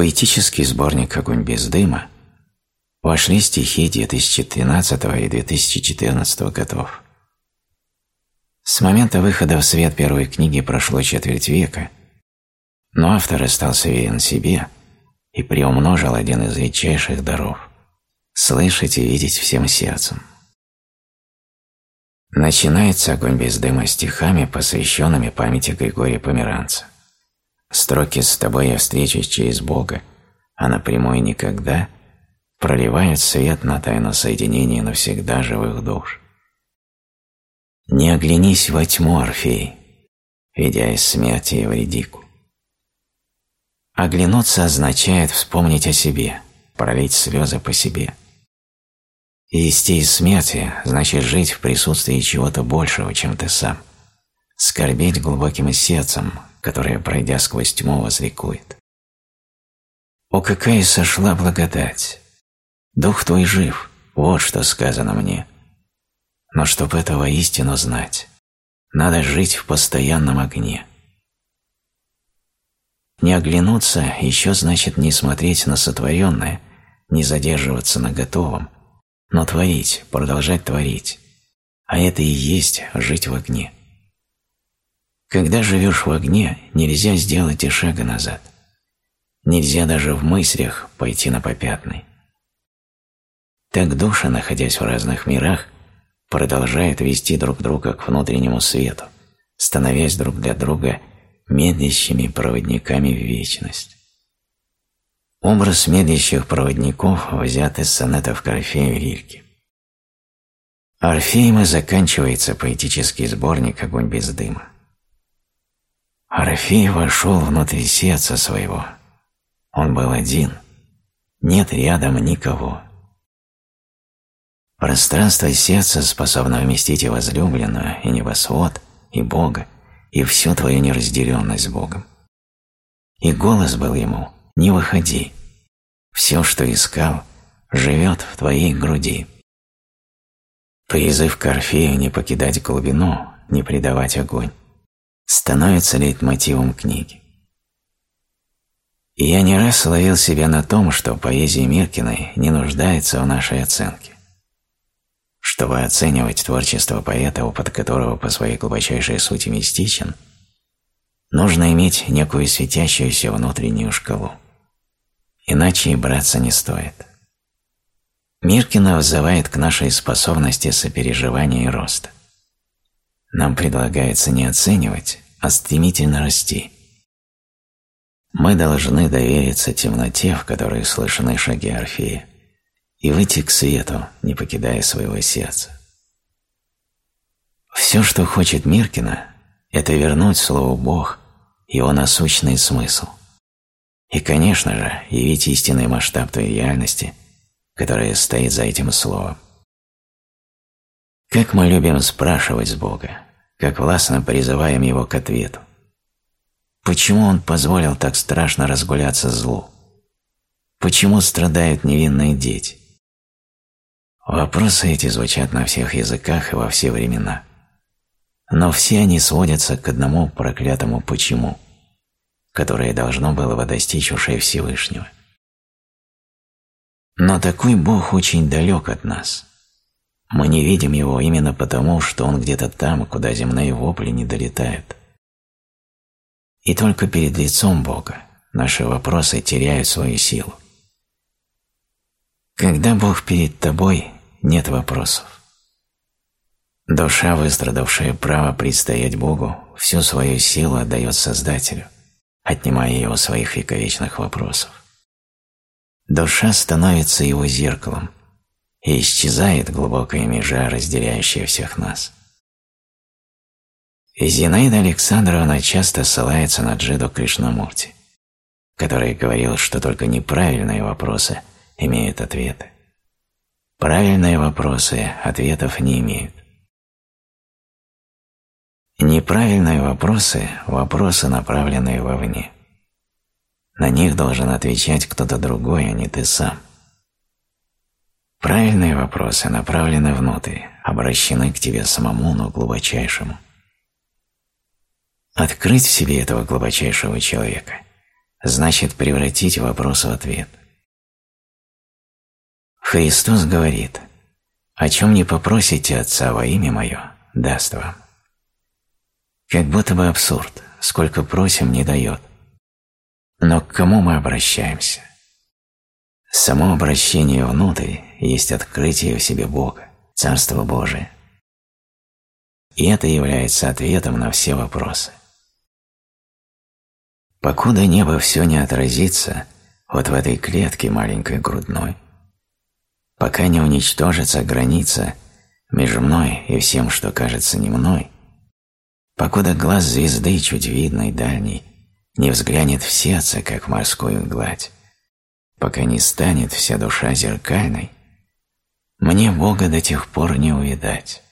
поэтический сборник «Огонь без дыма» вошли стихи 2013 и 2014 годов. С момента выхода в свет первой книги прошло четверть века, но автор остался верен себе и приумножил один из редчайших даров – слышать и видеть всем сердцем. Начинается огонь без дыма стихами, посвященными памяти Григория Померанца. Строки «С тобой я встречусь через Бога», а напрямую никогда проливают свет на тайну соединения навсегда живых душ. Не оглянись во тьму, Орфей, ведя из смерти Евредику. Оглянуться означает вспомнить о себе, пролить слезы по себе. Исти из смерти значит жить в присутствии чего-то большего, чем ты сам. Скорбеть глубоким сердцем, которое, пройдя сквозь тьму, возликует. О, какая сошла благодать! Дух твой жив, вот что сказано мне – но чтобы этого истину знать, надо жить в постоянном огне. Не оглянуться еще значит не смотреть на сотворенное, не задерживаться на готовом, но творить, продолжать творить. А это и есть жить в огне. Когда живешь в огне, нельзя сделать и шага назад. Нельзя даже в мыслях пойти на попятный. Так душа, находясь в разных мирах, продолжают вести друг друга к внутреннему свету, становясь друг для друга медлящими проводниками в вечность. Образ медлящих проводников взят из сонетов Рильки. Орфеем и заканчивается поэтический сборник «Огонь без дыма». Орфей вошел внутрь сердца своего. Он был один. Нет рядом никого. Пространство сердца способно вместить и возлюбленную, и небосвод, и Бога, и всю твою неразделенность с Богом. И голос был ему «Не выходи, все, что искал, живет в твоей груди». Призыв к Орфею не покидать глубину, не предавать огонь, становится лейтмотивом книги. И я не раз ловил себя на том, что поэзия Миркиной не нуждается в нашей оценке. Чтобы оценивать творчество поэта, опыт которого по своей глубочайшей сути мистичен, нужно иметь некую светящуюся внутреннюю шкалу. Иначе и браться не стоит. Миркина вызывает к нашей способности сопереживания и роста. Нам предлагается не оценивать, а стремительно расти. Мы должны довериться темноте, в которой слышны шаги Орфея, и выйти к свету, не покидая своего сердца. Все, что хочет Миркина, это вернуть слову «Бог» его насущный смысл. И, конечно же, явить истинный масштаб той реальности, которая стоит за этим словом. Как мы любим спрашивать с Бога, как властно призываем Его к ответу. Почему Он позволил так страшно разгуляться злу? Почему страдают невинные дети? Вопросы эти звучат на всех языках и во все времена. Но все они сводятся к одному проклятому «почему», которое должно было бы достичь ушей Всевышнего. Но такой Бог очень далек от нас. Мы не видим Его именно потому, что Он где-то там, куда земные вопли не долетают. И только перед лицом Бога наши вопросы теряют свою силу. Когда Бог перед тобой, нет вопросов. Душа, выстрадавшая право предстоять Богу, всю свою силу отдает Создателю, отнимая его своих вековечных вопросов. Душа становится его зеркалом, и исчезает глубокая межа, разделяющая всех нас. Зинаида Александровна часто ссылается на Джиду Кришнамурти, который говорил, что только неправильные вопросы имеют ответы. Правильные вопросы ответов не имеют. Неправильные вопросы – вопросы, направленные вовне. На них должен отвечать кто-то другой, а не ты сам. Правильные вопросы направлены внутрь, обращены к тебе самому, но глубочайшему. Открыть в себе этого глубочайшего человека значит превратить вопрос в ответ. Христос говорит, «О чем не попросите Отца во имя Мое, даст вам». Как будто бы абсурд, сколько просим, не дает. Но к кому мы обращаемся? Само обращение внутрь есть открытие в себе Бога, Царство Божие. И это является ответом на все вопросы. Покуда небо все не отразится вот в этой клетке маленькой грудной, пока не уничтожится граница между мной и всем, что кажется не мной, покуда глаз звезды чуть видной дальней не взглянет в сердце, как морскую гладь, пока не станет вся душа зеркальной, мне Бога до тех пор не увидать.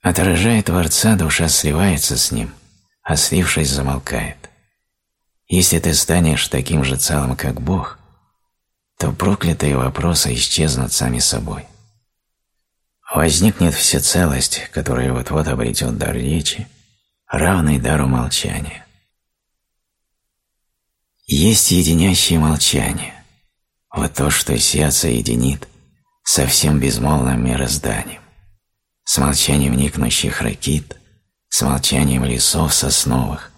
Отражая Творца, душа сливается с Ним, а слившись замолкает. Если ты станешь таким же целым, как Бог, то проклятые вопросы исчезнут сами собой. Возникнет всецелость, которая вот-вот обретет дар речи, равный дару молчания. Есть единящее молчание, вот то, что сердце единит со всем безмолвным мирозданием, с молчанием никнущих ракит, с молчанием лесов сосновых,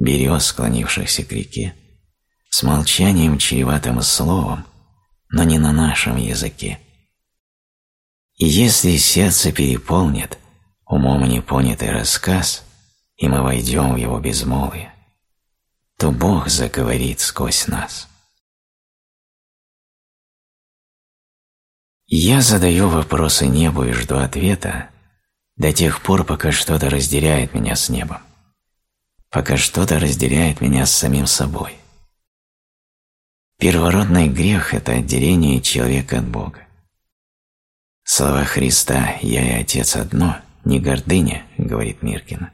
берез, склонившихся к реке, с молчанием чреватым словом, но не на нашем языке. И если сердце переполнит умом непонятый рассказ, и мы войдем в его безмолвие, то Бог заговорит сквозь нас. Я задаю вопросы небу и жду ответа до тех пор, пока что-то разделяет меня с небом, пока что-то разделяет меня с самим собой. Первородный грех – это отделение человека от Бога. Слова Христа «Я и Отец одно» не гордыня, говорит Миркина,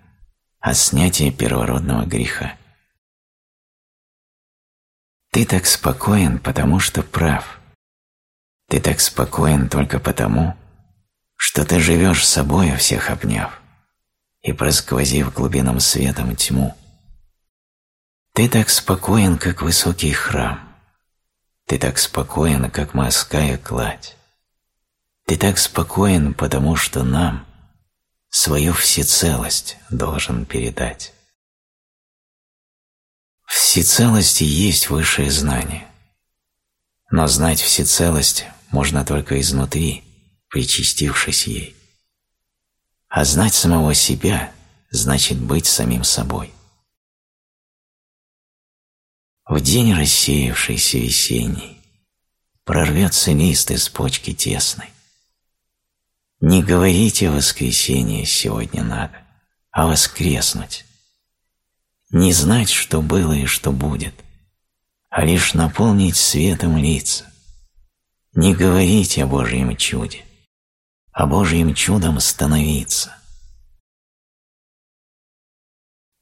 а снятие первородного греха. Ты так спокоен, потому что прав. Ты так спокоен только потому, что ты живешь собой, всех обняв и просквозив глубинам светом тьму. Ты так спокоен, как высокий храм. Ты так спокоен, как морская кладь. Ты так спокоен, потому что нам свою всецелость должен передать. Всецелости есть высшее знание. Но знать всецелость можно только изнутри, причастившись ей. А знать самого себя значит быть самим собой. В день рассеявшийся весенний прорвется лист из почки тесной. Не говорите воскресенье сегодня надо, а воскреснуть не знать, что было и что будет, а лишь наполнить светом лица, не говорить о Божьем чуде, а Божьим чудом становиться.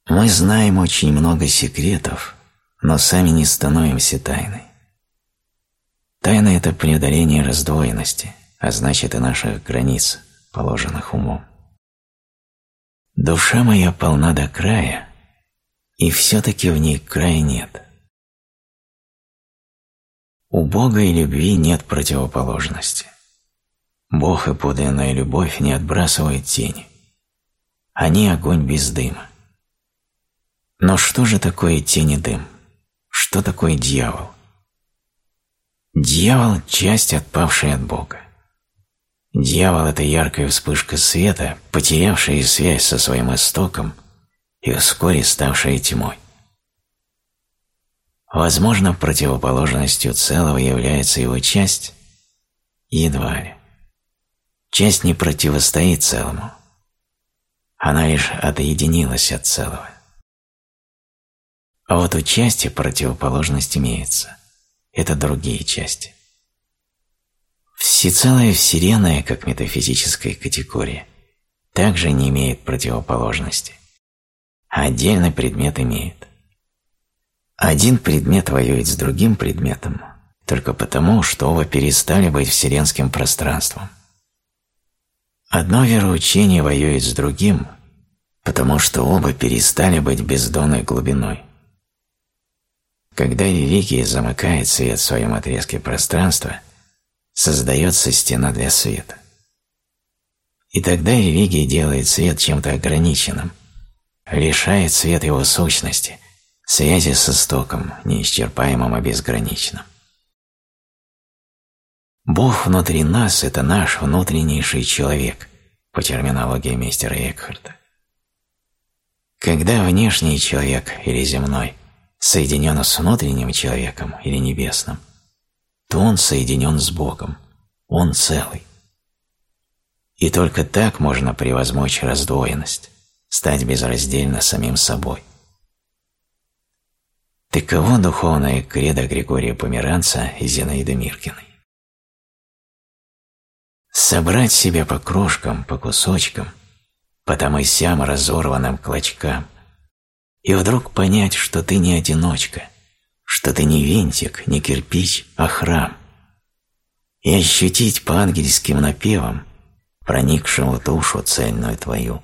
Мы знаем очень много секретов, но сами не становимся тайной. Тайна – это преодоление раздвоенности, а значит и наших границ, положенных умом. Душа моя полна до края, и все-таки в ней края нет. У Бога и любви нет противоположности. Бог и подлинная любовь не отбрасывают тени. Они огонь без дыма. Но что же такое тень и дым? Что такое дьявол? Дьявол – часть, отпавшая от Бога. Дьявол – это яркая вспышка света, потерявшая связь со своим истоком – и вскоре ставшая тьмой. Возможно, противоположностью целого является его часть? Едва ли. Часть не противостоит целому. Она лишь отъединилась от целого. А вот у части противоположность имеется. Это другие части. Всецелая Вселенная, как метафизическая категория, также не имеет противоположности – отдельный предмет имеет. Один предмет воюет с другим предметом только потому, что оба перестали быть вселенским пространством. Одно вероучение воюет с другим, потому что оба перестали быть бездонной глубиной, Когда религия замыкает свет в своем отрезке пространства, создается стена для света. И тогда религия делает свет чем-то ограниченным, лишает свет его сущности, связи с истоком, неисчерпаемым и безграничным. Бог внутри нас – это наш внутреннейший человек, по терминологии мистера Экхарта. Когда внешний человек или земной соединен с внутренним человеком или небесным, то он соединен с Богом, он целый. И только так можно превозмочь раздвоенность, стать безраздельно самим собой. Таково духовное кредо Григория Померанца и Зинаиды Миркиной. Собрать себя по крошкам, по кусочкам, по там и сям разорванным клочкам, и вдруг понять, что ты не одиночка, что ты не винтик, не кирпич, а храм, и ощутить по ангельским напевам, проникшим в душу цельную твою,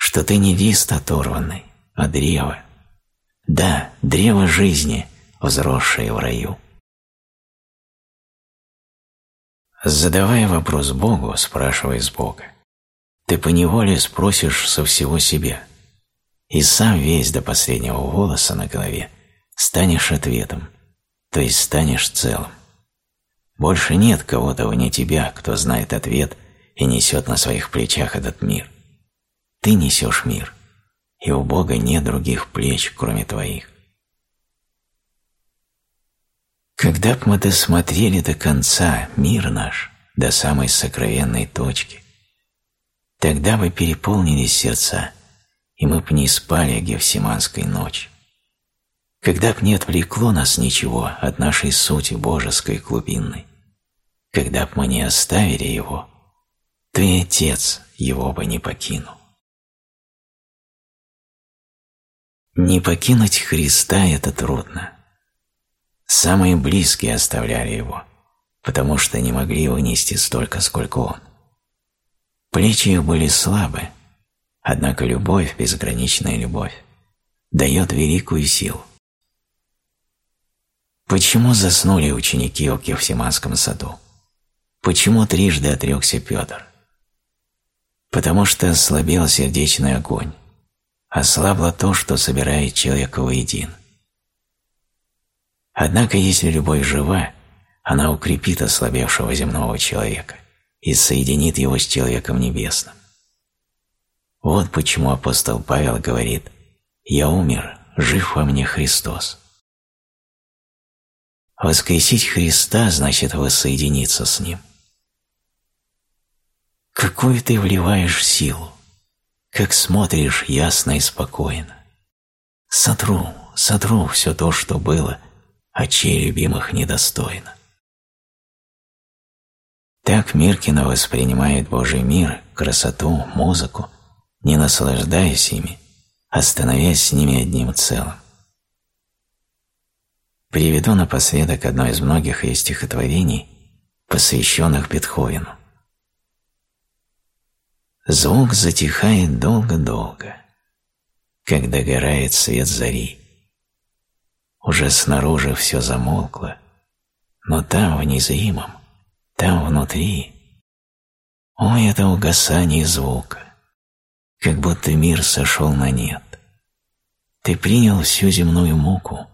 что ты не лист оторванный, а древо, да, древо жизни, взросшее в раю. Задавая вопрос Богу, спрашивай с Бога, ты поневоле спросишь со всего себя, и сам весь до последнего волоса на голове станешь ответом, то есть станешь целым. Больше нет кого-то вне тебя, кто знает ответ и несет на своих плечах этот мир. Ты несешь мир, и у Бога нет других плеч, кроме твоих. Когда б мы досмотрели до конца мир наш, до самой сокровенной точки, тогда бы переполнились сердца, и мы б не спали Гефсиманской ночи. Когда б не отвлекло нас ничего от нашей сути божеской глубинной, когда б мы не оставили его, и Отец его бы не покинул. Не покинуть Христа – это трудно – Самые близкие оставляли его, потому что не могли вынести столько, сколько он. Плечи их были слабы, однако любовь, безграничная любовь, дает великую силу. Почему заснули ученики в Кевсиманском саду? Почему трижды отрекся Петр? Потому что ослабел сердечный огонь, ослабло то, что собирает человека воедино. Однако, если любовь жива, она укрепит ослабевшего земного человека и соединит его с человеком небесным. Вот почему апостол Павел говорит «Я умер, жив во мне Христос». Воскресить Христа значит воссоединиться с Ним. Какую ты вливаешь силу, как смотришь ясно и спокойно. Сотру, сотру все то, что было – очей любимых недостойно. Так Миркина воспринимает Божий мир, красоту, музыку, не наслаждаясь ими, а становясь с ними одним целым. Приведу напоследок одно из многих ее стихотворений, посвященных Бетховену. Звук затихает долго-долго, как догорает свет зари. Уже снаружи все замолкло, но там, в незримом, там внутри, ой, это угасание звука, как будто мир сошел на нет. Ты принял всю земную муку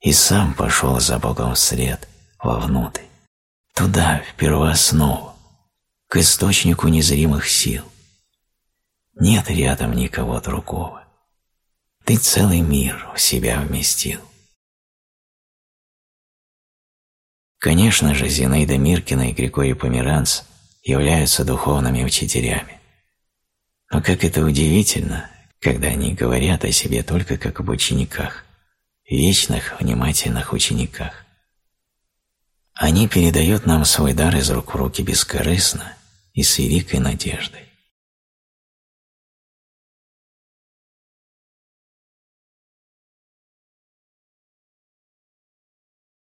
и сам пошел за Богом вслед, вовнутрь, туда, в первооснову, к источнику незримых сил. Нет рядом никого другого. Ты целый мир в себя вместил. Конечно же, Зинаида Миркина и Григорий Померанц являются духовными учителями. Но как это удивительно, когда они говорят о себе только как об учениках, вечных, внимательных учениках. Они передают нам свой дар из рук в руки бескорыстно и с великой надеждой.